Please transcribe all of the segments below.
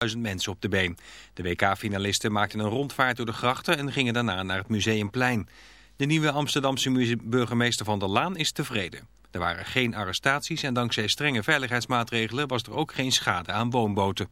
duizend mensen op de been. De WK-finalisten maakten een rondvaart door de grachten en gingen daarna naar het Museumplein. De nieuwe Amsterdamse burgemeester Van der Laan is tevreden. Er waren geen arrestaties en dankzij strenge veiligheidsmaatregelen was er ook geen schade aan woonboten.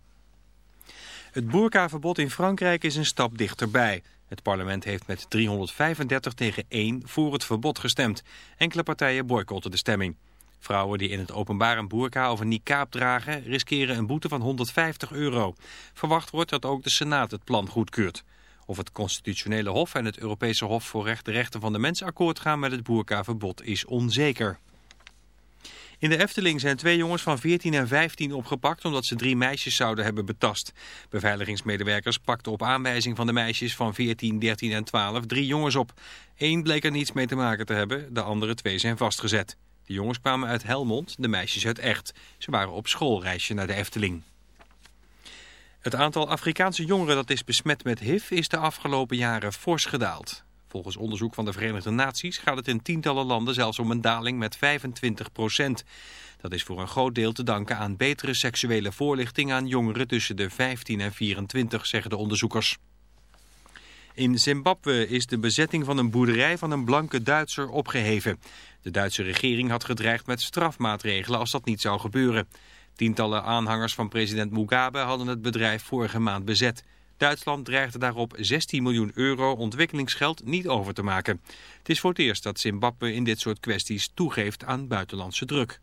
Het boerkaverbod in Frankrijk is een stap dichterbij. Het parlement heeft met 335 tegen 1 voor het verbod gestemd. Enkele partijen boycotten de stemming. Vrouwen die in het openbaar een boerka of een niqab dragen... riskeren een boete van 150 euro. Verwacht wordt dat ook de Senaat het plan goedkeurt. Of het Constitutionele Hof en het Europese Hof voor de Rechten van de Mens akkoord gaan met het boerkaverbod is onzeker. In de Efteling zijn twee jongens van 14 en 15 opgepakt omdat ze drie meisjes zouden hebben betast. Beveiligingsmedewerkers pakten op aanwijzing van de meisjes van 14, 13 en 12 drie jongens op. Eén bleek er niets mee te maken te hebben, de andere twee zijn vastgezet. De jongens kwamen uit Helmond, de meisjes uit Echt. Ze waren op schoolreisje naar de Efteling. Het aantal Afrikaanse jongeren dat is besmet met HIV is de afgelopen jaren fors gedaald. Volgens onderzoek van de Verenigde Naties gaat het in tientallen landen zelfs om een daling met 25 procent. Dat is voor een groot deel te danken aan betere seksuele voorlichting aan jongeren tussen de 15 en 24, zeggen de onderzoekers. In Zimbabwe is de bezetting van een boerderij van een blanke Duitser opgeheven. De Duitse regering had gedreigd met strafmaatregelen als dat niet zou gebeuren. Tientallen aanhangers van president Mugabe hadden het bedrijf vorige maand bezet. Duitsland dreigde daarop 16 miljoen euro ontwikkelingsgeld niet over te maken. Het is voor het eerst dat Zimbabwe in dit soort kwesties toegeeft aan buitenlandse druk.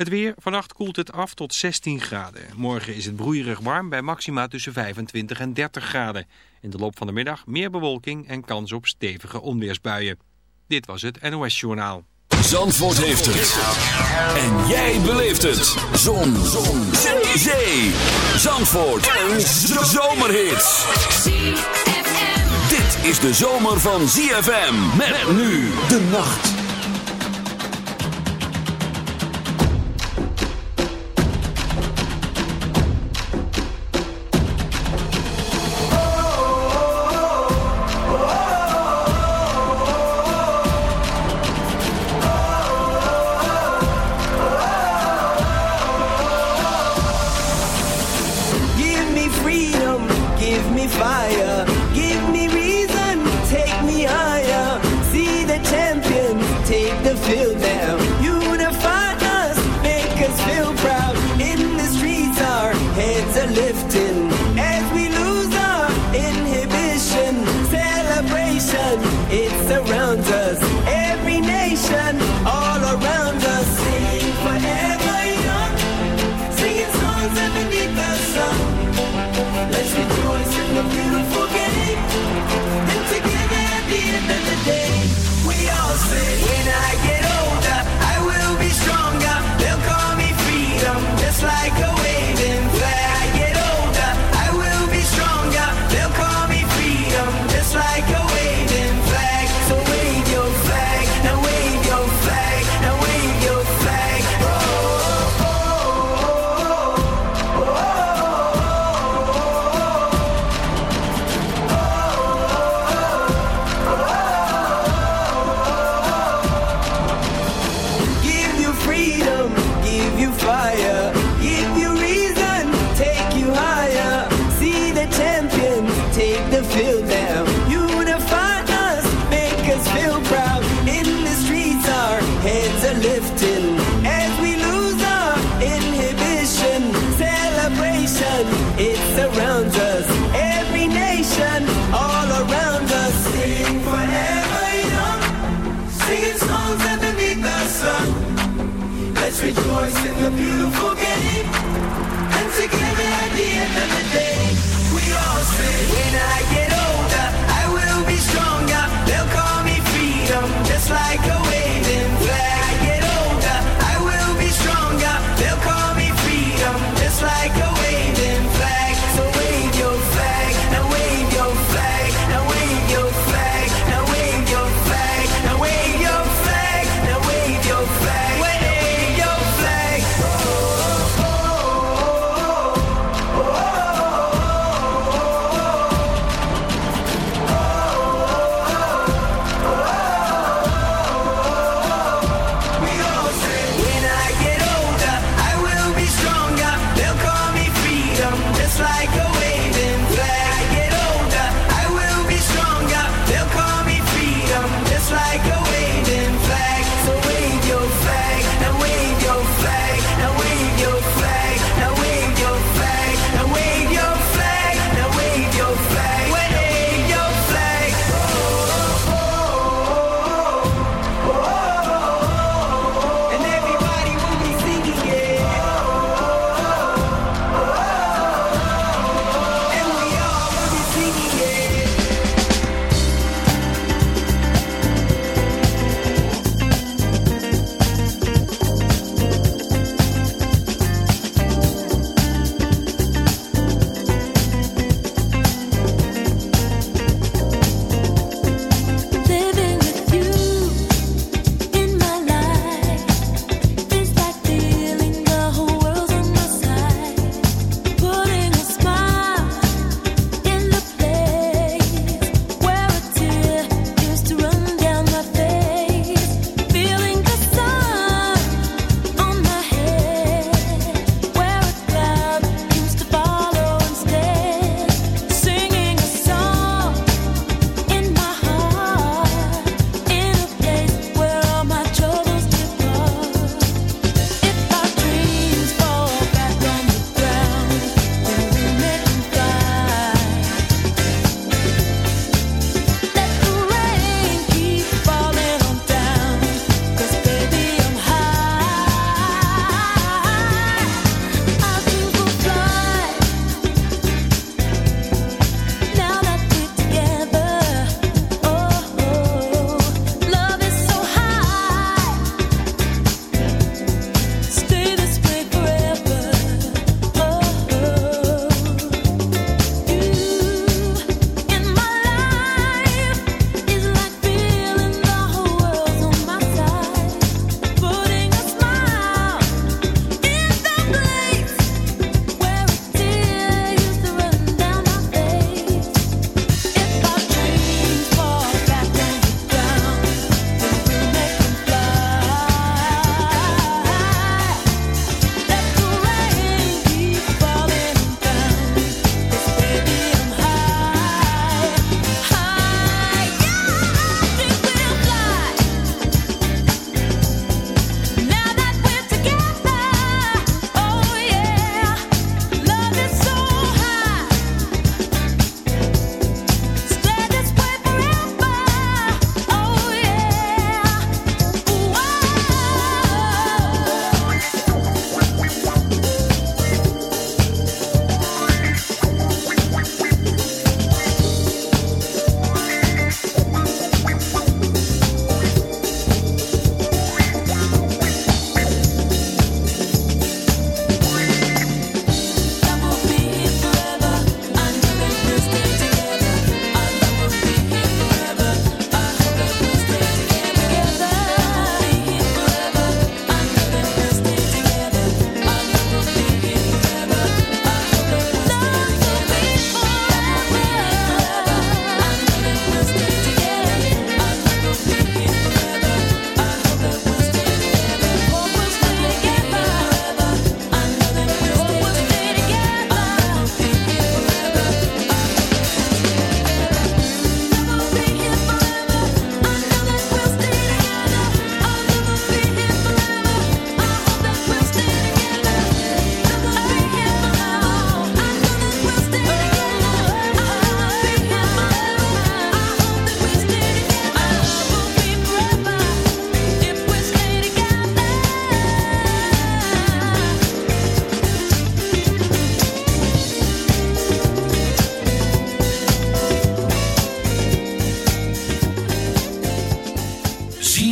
Het weer, vannacht koelt het af tot 16 graden. Morgen is het broeierig warm bij maxima tussen 25 en 30 graden. In de loop van de middag meer bewolking en kans op stevige onweersbuien. Dit was het NOS Journaal. Zandvoort heeft het. En jij beleeft het. Zon. Zon. Zee. Zandvoort. Een zomerhit. Dit is de zomer van ZFM. Met nu de nacht.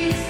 Peace.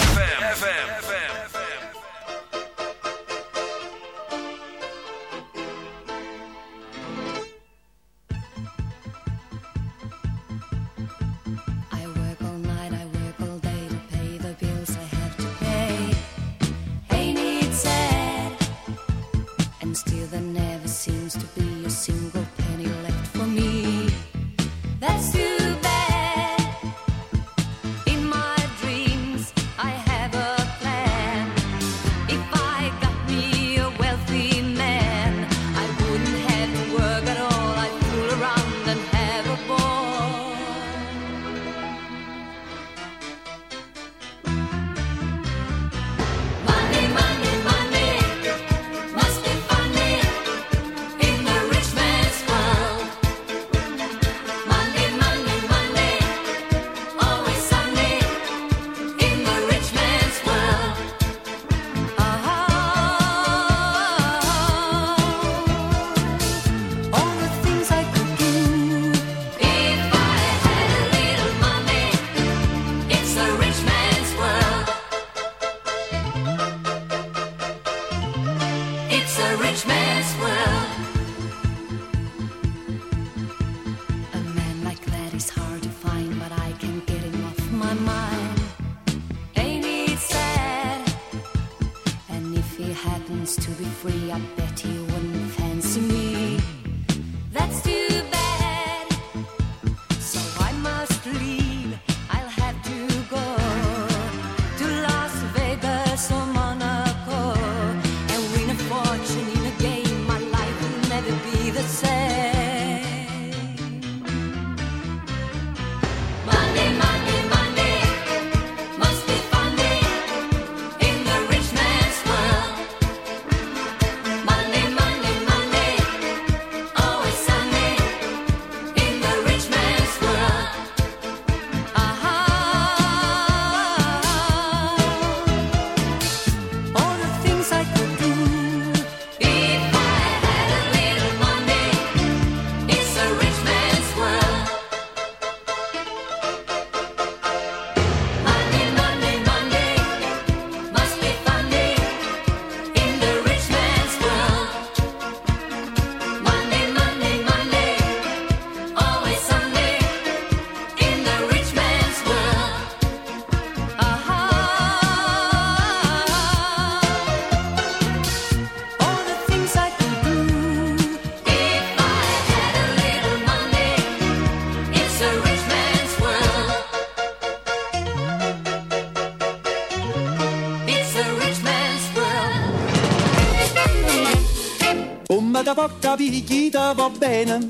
capichita va bene.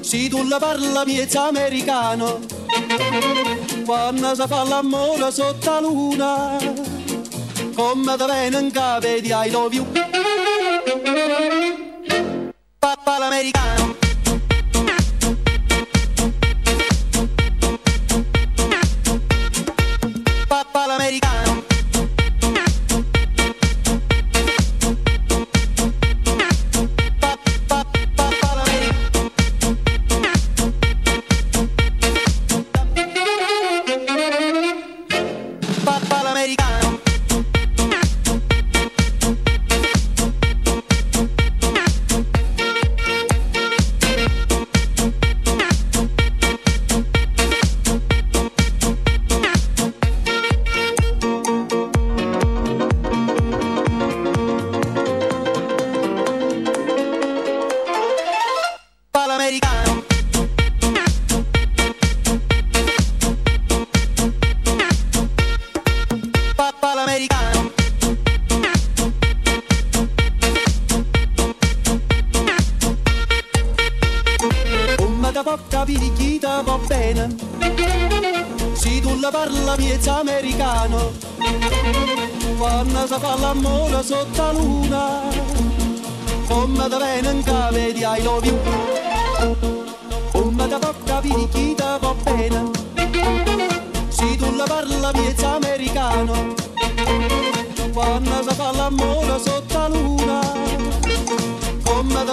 Se tu la parla è americano, quando si fa l'amore sotto la luna, come da venen cape di I love you. Papà l'americano. Quando si fa l'amore sotto la luna, come da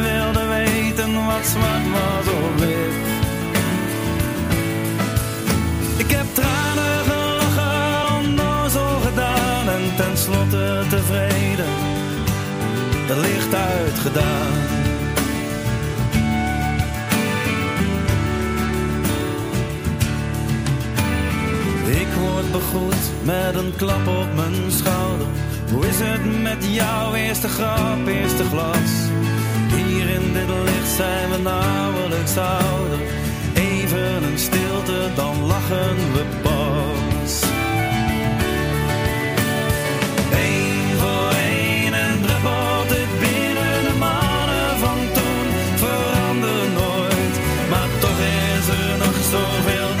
wat was of wit. Ik heb tranen gelachen, onnozel gedaan en tenslotte tevreden, het licht uitgedaan. Ik word begroet met een klap op mijn schouder. Hoe is het met jouw eerste grap, eerste glas? in dit licht zijn we nauwelijks ouder. Even een stilte, dan lachen we pas. Eén voor één en druppelt het binnen de mannen van toen. Verander nooit, maar toch is er nog zoveel